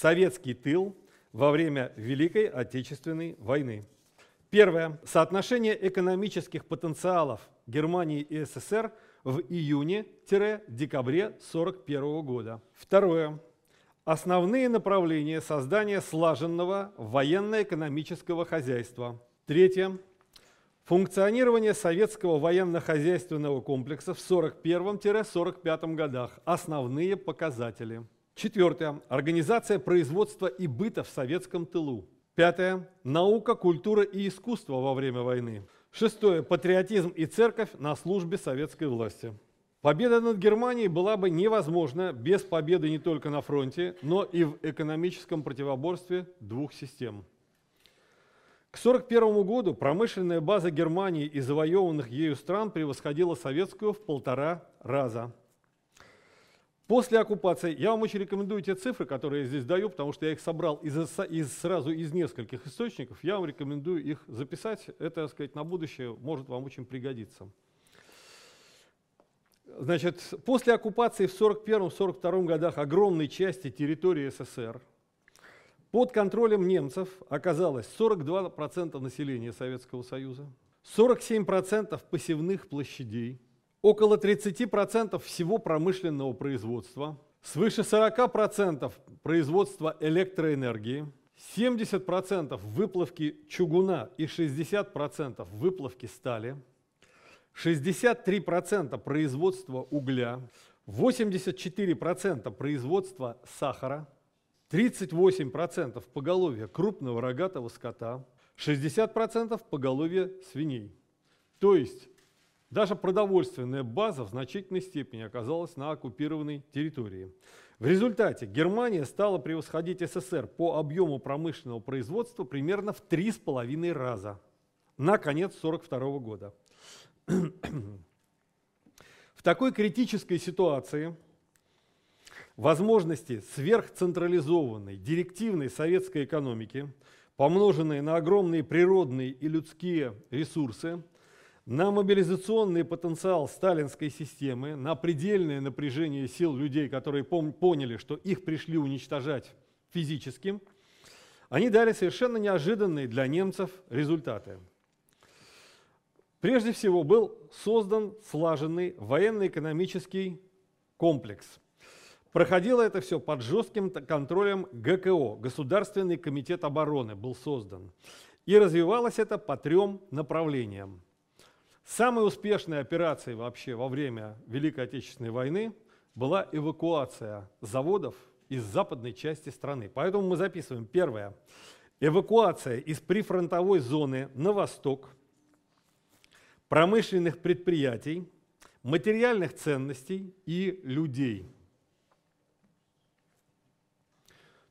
советский тыл во время Великой Отечественной войны. Первое. Соотношение экономических потенциалов Германии и СССР в июне-декабре 1941 года. Второе. Основные направления создания слаженного военно-экономического хозяйства. Третье. Функционирование советского военно-хозяйственного комплекса в 1941-1945 годах. Основные показатели. Четвертое. Организация производства и быта в советском тылу. Пятое. Наука, культура и искусство во время войны. Шестое. Патриотизм и церковь на службе советской власти. Победа над Германией была бы невозможна без победы не только на фронте, но и в экономическом противоборстве двух систем. К 1941 году промышленная база Германии и завоеванных ею стран превосходила советскую в полтора раза. После оккупации, я вам очень рекомендую те цифры, которые я здесь даю, потому что я их собрал из, из, сразу из нескольких источников, я вам рекомендую их записать, это, так сказать, на будущее может вам очень пригодиться. Значит, после оккупации в 1941-1942 годах огромной части территории СССР под контролем немцев оказалось 42% населения Советского Союза, 47% посевных площадей – около 30% всего промышленного производства, свыше 40% производства электроэнергии, 70% выплавки чугуна и 60% выплавки стали, 63% производства угля, 84% производства сахара, 38% поголовья крупного рогатого скота, 60% поголовья свиней. То есть даже продовольственная база в значительной степени оказалась на оккупированной территории. В результате Германия стала превосходить СССР по объему промышленного производства примерно в 3,5 раза на конец 1942 года. В такой критической ситуации возможности сверхцентрализованной, директивной советской экономики, помноженные на огромные природные и людские ресурсы, на мобилизационный потенциал сталинской системы, на предельное напряжение сил людей, которые поняли, что их пришли уничтожать физически, они дали совершенно неожиданные для немцев результаты. Прежде всего был создан слаженный военно-экономический комплекс. Проходило это все под жестким контролем ГКО, Государственный комитет обороны был создан. И развивалось это по трем направлениям. Самой успешной операцией вообще во время Великой Отечественной войны была эвакуация заводов из западной части страны. Поэтому мы записываем первое. Эвакуация из прифронтовой зоны на восток промышленных предприятий, материальных ценностей и людей.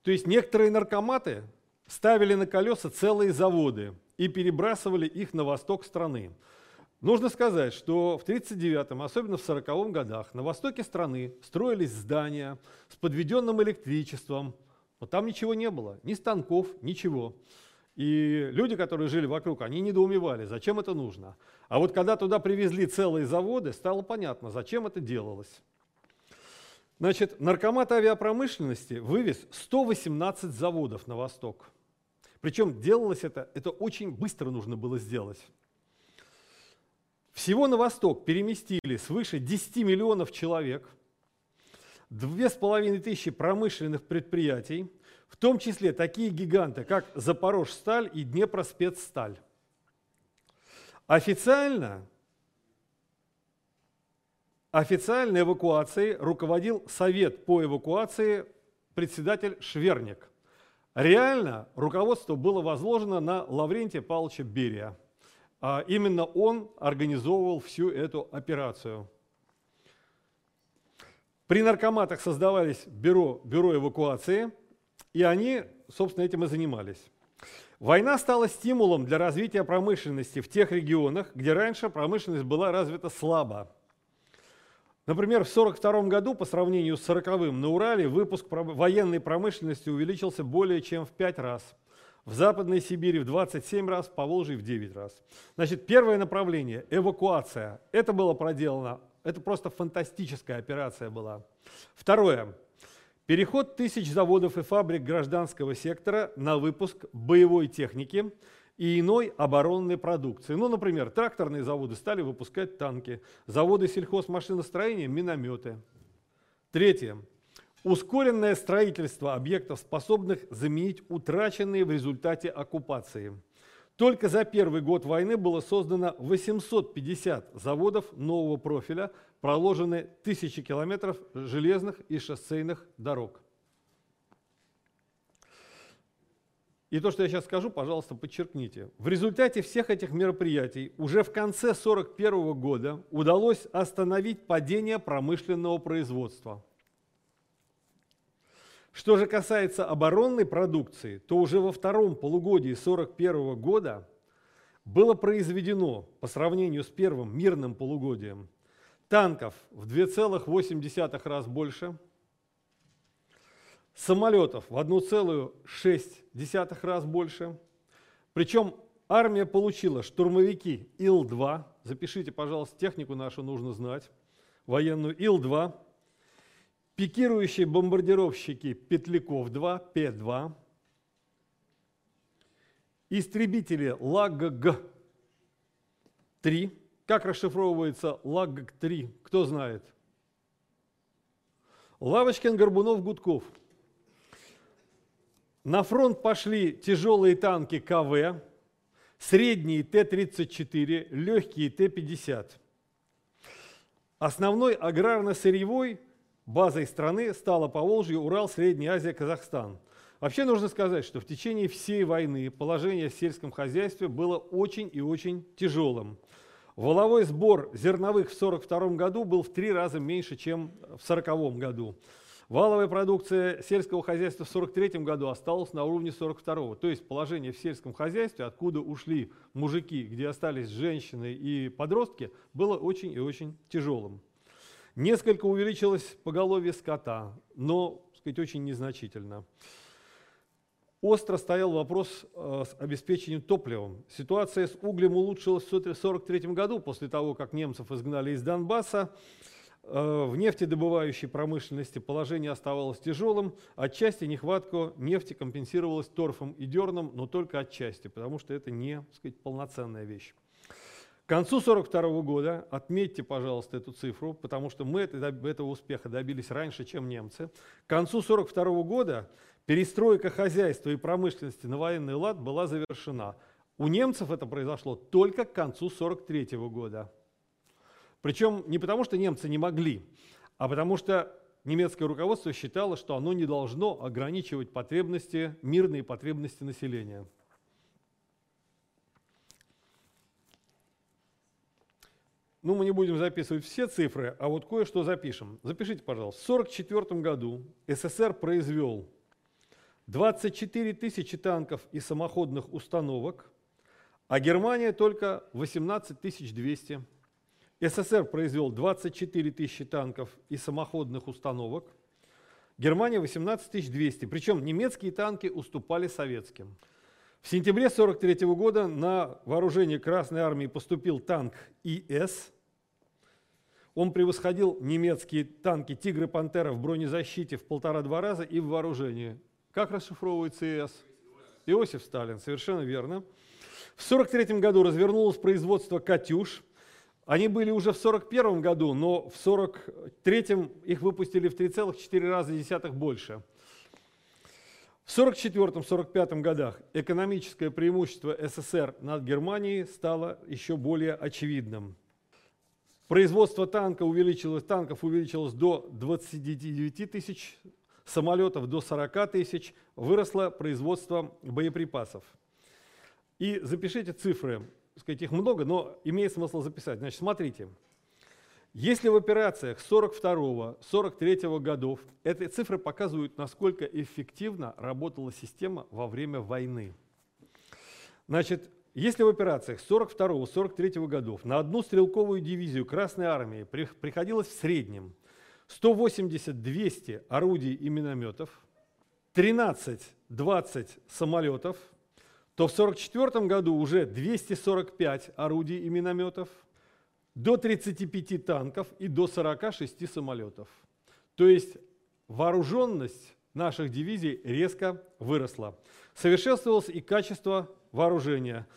То есть некоторые наркоматы ставили на колеса целые заводы и перебрасывали их на восток страны. Нужно сказать, что в 1939-м, особенно в 1940 годах, на востоке страны строились здания с подведенным электричеством, но там ничего не было, ни станков, ничего. И люди, которые жили вокруг, они недоумевали, зачем это нужно. А вот когда туда привезли целые заводы, стало понятно, зачем это делалось. Значит, наркомат авиапромышленности вывез 118 заводов на восток. Причем делалось это, это очень быстро нужно было сделать. Всего на восток переместили свыше 10 миллионов человек, две с половиной тысячи промышленных предприятий, в том числе такие гиганты, как Запорожсталь и Днепроспецсталь. Официально, официальной эвакуацией руководил Совет по эвакуации председатель Шверник. Реально руководство было возложено на Лаврентия Павловича Берия – именно он организовывал всю эту операцию. При наркоматах создавались бюро, бюро эвакуации, и они, собственно, этим и занимались. Война стала стимулом для развития промышленности в тех регионах, где раньше промышленность была развита слабо. Например, в 1942 году по сравнению с 1940-м на Урале выпуск военной промышленности увеличился более чем в 5 раз – в Западной Сибири в 27 раз, по Волжье в 9 раз. Значит, первое направление – эвакуация. Это было проделано, это просто фантастическая операция была. Второе. Переход тысяч заводов и фабрик гражданского сектора на выпуск боевой техники и иной оборонной продукции. Ну, например, тракторные заводы стали выпускать танки, заводы сельхозмашиностроения – минометы. Третье. Ускоренное строительство объектов, способных заменить утраченные в результате оккупации. Только за первый год войны было создано 850 заводов нового профиля, проложены тысячи километров железных и шоссейных дорог. И то, что я сейчас скажу, пожалуйста, подчеркните. В результате всех этих мероприятий уже в конце 1941 года удалось остановить падение промышленного производства – что же касается оборонной продукции, то уже во втором полугодии 1941 года было произведено по сравнению с первым мирным полугодием танков в 2,8 раз больше, самолетов в 1,6 раз больше. Причем армия получила штурмовики Ил-2, запишите, пожалуйста, технику нашу нужно знать, военную Ил-2, пикирующие бомбардировщики Петляков-2, Пе-2, истребители ЛАГГ-3. Как расшифровывается ЛАГГ-3, кто знает? Лавочкин, Горбунов, Гудков. На фронт пошли тяжелые танки КВ, средние Т-34, легкие Т-50. Основной аграрно-сырьевой базой страны стала Поволжье, Урал, Средняя Азия, Казахстан. Вообще нужно сказать, что в течение всей войны положение в сельском хозяйстве было очень и очень тяжелым. Воловой сбор зерновых в 1942 году был в три раза меньше, чем в 1940 году. Валовая продукция сельского хозяйства в 1943 году осталась на уровне 1942. То есть положение в сельском хозяйстве, откуда ушли мужики, где остались женщины и подростки, было очень и очень тяжелым. Несколько увеличилось поголовье скота, но сказать, очень незначительно. Остро стоял вопрос э, с обеспечением топливом. Ситуация с углем улучшилась в 1943 году, после того, как немцев изгнали из Донбасса. Э, в нефтедобывающей промышленности положение оставалось тяжелым. Отчасти нехватку нефти компенсировалась торфом и дерном, но только отчасти, потому что это не сказать, полноценная вещь. К концу 1942 года, отметьте, пожалуйста, эту цифру, потому что мы этого успеха добились раньше, чем немцы. К концу 1942 года перестройка хозяйства и промышленности на военный лад была завершена. У немцев это произошло только к концу 1943 года. Причем не потому, что немцы не могли, а потому что немецкое руководство считало, что оно не должно ограничивать потребности, мирные потребности населения. Ну, мы не будем записывать все цифры, а вот кое-что запишем. Запишите, пожалуйста. В 1944 году СССР произвел 24 тысячи танков и самоходных установок, а Германия только 18 200. СССР произвел 24 тысячи танков и самоходных установок, Германия 18 200. Причем немецкие танки уступали советским. В сентябре 1943 года на вооружение Красной Армии поступил танк ИС. Он превосходил немецкие танки «Тигры Пантера» в бронезащите в полтора-два раза и в вооружении. Как расшифровывается ИС? Иосиф Сталин, совершенно верно. В 1943 году развернулось производство «Катюш». Они были уже в 1941 году, но в 1943 их выпустили в 3,4 раза больше – в 1944-1945 годах экономическое преимущество СССР над Германией стало еще более очевидным. Производство танка увеличилось, танков увеличилось до 29 тысяч, самолетов до 40 тысяч, выросло производство боеприпасов. И запишите цифры, сказать, их много, но имеет смысл записать. Значит, смотрите, если в операциях 42-43 годов эти цифры показывают, насколько эффективно работала система во время войны. Значит, если в операциях 42-43 годов на одну стрелковую дивизию Красной Армии приходилось в среднем 180-200 орудий и минометов, 13-20 самолетов, то в 1944 году уже 245 орудий и минометов – до 35 танков и до 46 самолетов. То есть вооруженность наших дивизий резко выросла. Совершенствовалось и качество вооружения.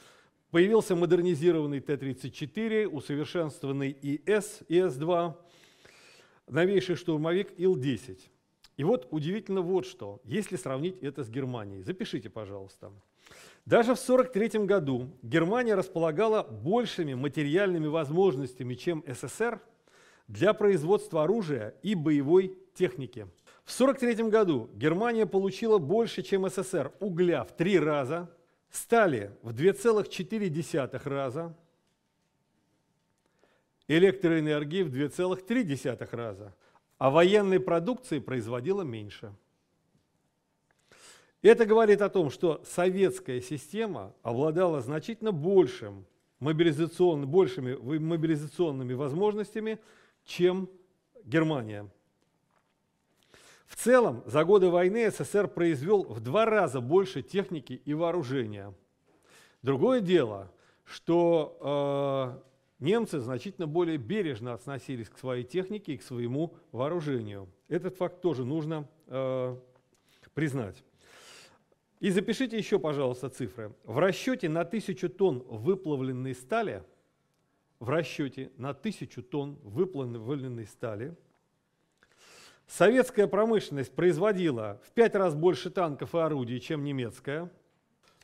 Появился модернизированный Т-34, усовершенствованный ИС, ИС-2, новейший штурмовик Ил-10. И вот удивительно вот что, если сравнить это с Германией. Запишите, пожалуйста. Даже в 1943 году Германия располагала большими материальными возможностями, чем СССР, для производства оружия и боевой техники. В 1943 году Германия получила больше, чем СССР, угля в три раза, стали в 2,4 раза, электроэнергии в 2,3 раза, а военной продукции производила меньше. Это говорит о том, что советская система обладала значительно большим мобилизацион, большими мобилизационными возможностями, чем Германия. В целом, за годы войны СССР произвел в два раза больше техники и вооружения. Другое дело, что э, немцы значительно более бережно относились к своей технике и к своему вооружению. Этот факт тоже нужно э, признать. И запишите еще, пожалуйста, цифры. В расчете на тысячу тонн выплавленной стали, в расчете на тысячу тонн выплавленной стали, советская промышленность производила в пять раз больше танков и орудий, чем немецкая.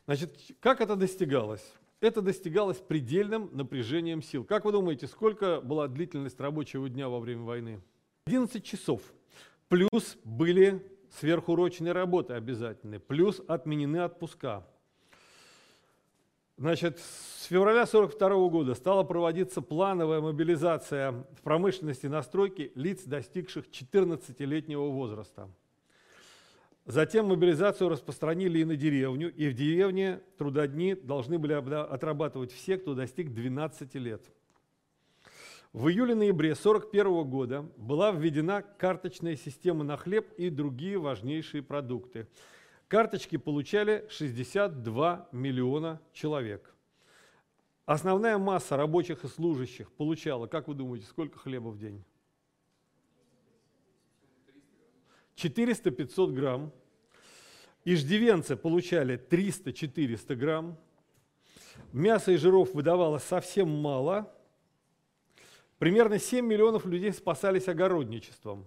Значит, как это достигалось? Это достигалось предельным напряжением сил. Как вы думаете, сколько была длительность рабочего дня во время войны? 11 часов. Плюс были сверхурочные работы обязательны, плюс отменены отпуска. Значит, с февраля 1942 года стала проводиться плановая мобилизация в промышленности на стройке лиц, достигших 14-летнего возраста. Затем мобилизацию распространили и на деревню, и в деревне трудодни должны были отрабатывать все, кто достиг 12 лет. В июле-ноябре 1941 года была введена карточная система на хлеб и другие важнейшие продукты. Карточки получали 62 миллиона человек. Основная масса рабочих и служащих получала, как вы думаете, сколько хлеба в день? 400-500 грамм. Иждивенцы получали 300-400 грамм. Мяса и жиров выдавалось совсем мало – Примерно 7 миллионов людей спасались огородничеством.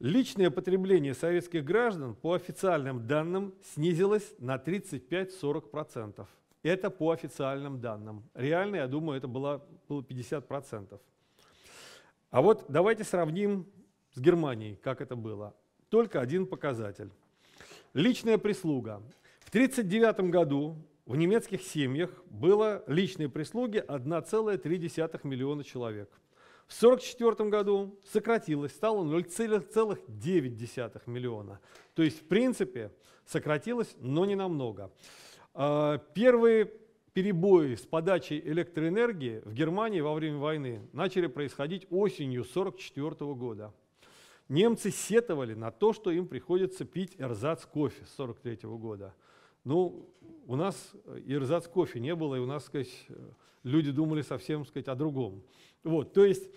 Личное потребление советских граждан по официальным данным снизилось на 35-40%. Это по официальным данным. Реально, я думаю, это было, было 50%. А вот давайте сравним с Германией, как это было. Только один показатель. Личная прислуга. В 1939 году в немецких семьях было личной прислуги 1,3 миллиона человек. В 1944 году сократилось, стало 0,9 миллиона. То есть, в принципе, сократилось, но не намного. А, первые перебои с подачей электроэнергии в Германии во время войны начали происходить осенью 1944 года. Немцы сетовали на то, что им приходится пить эрзац кофе с 1943 года. Ну, у нас и рзац кофе не было, и у нас, сказать, люди думали совсем, сказать, о другом. Вот, то есть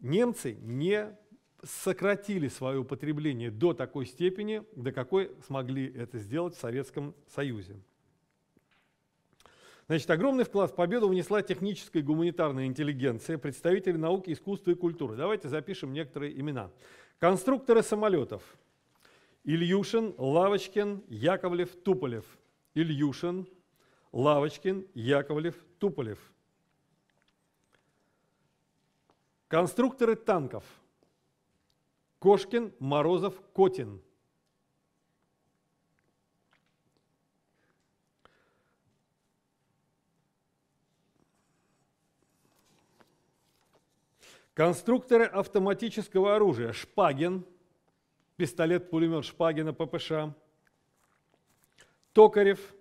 немцы не сократили свое употребление до такой степени, до какой смогли это сделать в Советском Союзе. Значит, огромный вклад в победу внесла техническая и гуманитарная интеллигенция, представители науки, искусства и культуры. Давайте запишем некоторые имена. Конструкторы самолетов. Ильюшин, Лавочкин, Яковлев, Туполев – Ильюшин, Лавочкин, Яковлев, Туполев. Конструкторы танков. Кошкин, Морозов, Котин. Конструкторы автоматического оружия. Шпагин, пистолет-пулемет Шпагина ППШ. Токарев,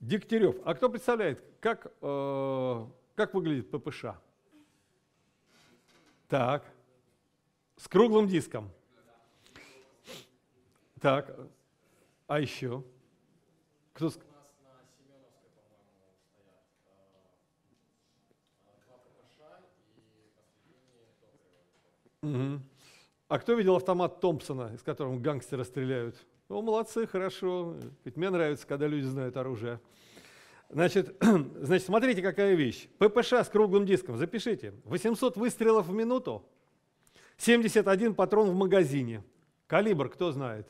Дегтярев. А кто представляет, как, э, как выглядит ППШ? Так, с круглым диском. Так, а еще? Кто? Угу. А кто видел автомат Томпсона, из которого гангстеры стреляют? Ну, молодцы, хорошо. Ведь мне нравится, когда люди знают оружие. Значит, значит, смотрите, какая вещь. ППШ с круглым диском, запишите. 800 выстрелов в минуту, 71 патрон в магазине. Калибр, кто знает?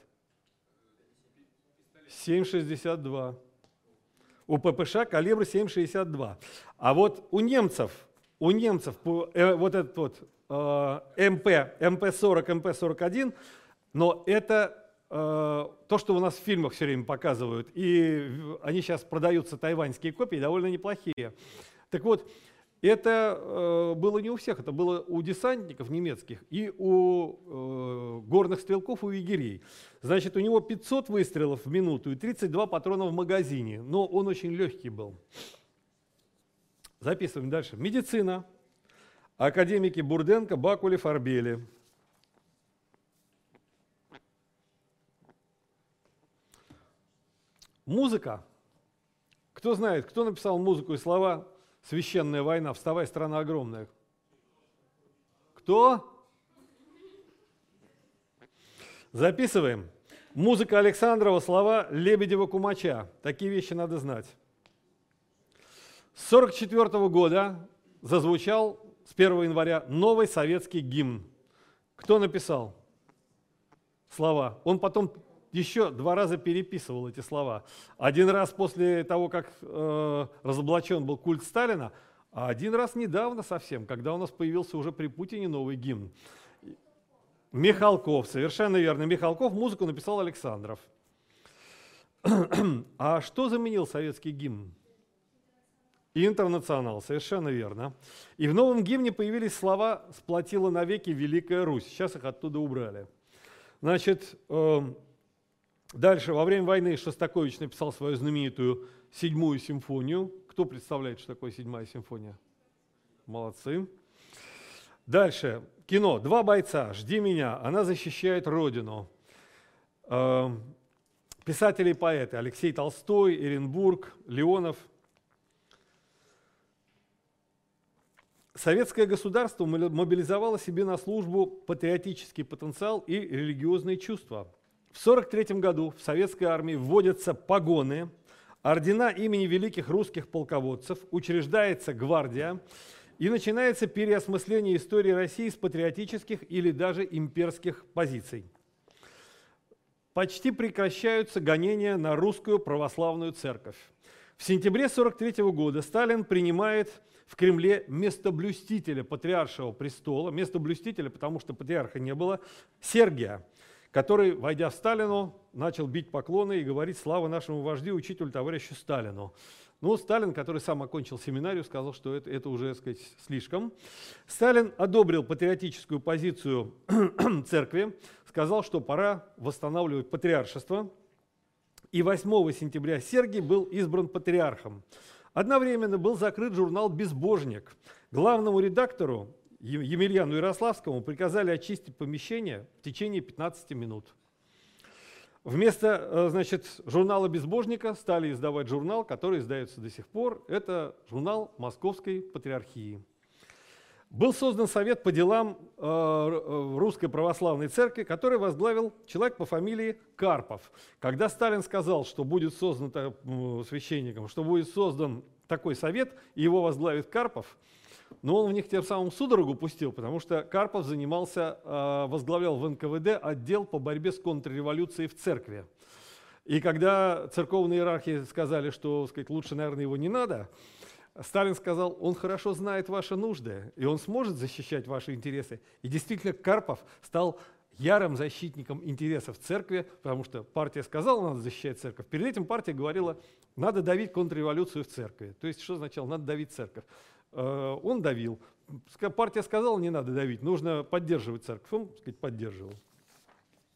7,62. У ППШ калибр 7,62. А вот у немцев, у немцев э, вот этот вот э, МП, МП-40, МП-41, но это то, что у нас в фильмах все время показывают, и они сейчас продаются, тайваньские копии, довольно неплохие. Так вот, это э, было не у всех, это было у десантников немецких и у э, горных стрелков, у егерей. Значит, у него 500 выстрелов в минуту и 32 патрона в магазине, но он очень легкий был. Записываем дальше. Медицина. Академики Бурденко, Бакулев, Арбели. Музыка. Кто знает, кто написал музыку и слова «Священная война», «Вставай, страна огромная»? Кто? Записываем. Музыка Александрова, слова Лебедева-Кумача. Такие вещи надо знать. С 1944 года зазвучал с 1 января новый советский гимн. Кто написал слова? Он потом еще два раза переписывал эти слова. Один раз после того, как э, разоблачен был культ Сталина, а один раз недавно совсем, когда у нас появился уже при Путине новый гимн. Михалков, совершенно верно. Михалков музыку написал Александров. А что заменил советский гимн? Интернационал, совершенно верно. И в новом гимне появились слова «сплотила навеки Великая Русь». Сейчас их оттуда убрали. Значит, эм, Дальше, во время войны Шостакович написал свою знаменитую седьмую симфонию. Кто представляет, что такое седьмая симфония? Молодцы. Дальше, кино. Два бойца. «Жди меня». Она защищает Родину. Эм, писатели и поэты. Алексей Толстой, Эренбург, Леонов. Советское государство мобилизовало себе на службу патриотический потенциал и религиозные чувства – в 1943 году в советской армии вводятся погоны, ордена имени великих русских полководцев, учреждается гвардия, и начинается переосмысление истории России с патриотических или даже имперских позиций. Почти прекращаются гонения на русскую православную церковь. В сентябре 1943 года Сталин принимает в Кремле местоблюстителя патриаршего престола, местоблюстителя, потому что патриарха не было, Сергия, который, войдя в Сталину, начал бить поклоны и говорить «Слава нашему вождю, учителю, товарищу Сталину». Ну, Сталин, который сам окончил семинарию, сказал, что это, это уже, так сказать, слишком. Сталин одобрил патриотическую позицию церкви, сказал, что пора восстанавливать патриаршество. И 8 сентября Сергий был избран патриархом. Одновременно был закрыт журнал «Безбожник». Главному редактору Емельяну Ярославскому приказали очистить помещение в течение 15 минут. Вместо э, значит, журнала «Безбожника» стали издавать журнал, который издается до сих пор. Это журнал Московской Патриархии. Был создан совет по делам э, э, Русской Православной Церкви, который возглавил человек по фамилии Карпов. Когда Сталин сказал, что будет создан священником, что будет создан такой совет, и его возглавит Карпов – но он в них тем самым судорогу пустил, потому что Карпов занимался, а, возглавлял в НКВД отдел по борьбе с контрреволюцией в церкви. И когда церковные иерархи сказали, что сказать, лучше, наверное, его не надо, Сталин сказал, он хорошо знает ваши нужды, и он сможет защищать ваши интересы. И действительно, Карпов стал ярым защитником интересов церкви, потому что партия сказала, надо защищать церковь. Перед этим партия говорила, надо давить контрреволюцию в церкви. То есть что означало, надо давить церковь. Э, он давил. Партия сказала, не надо давить, нужно поддерживать церковь. Он сказать, поддерживал.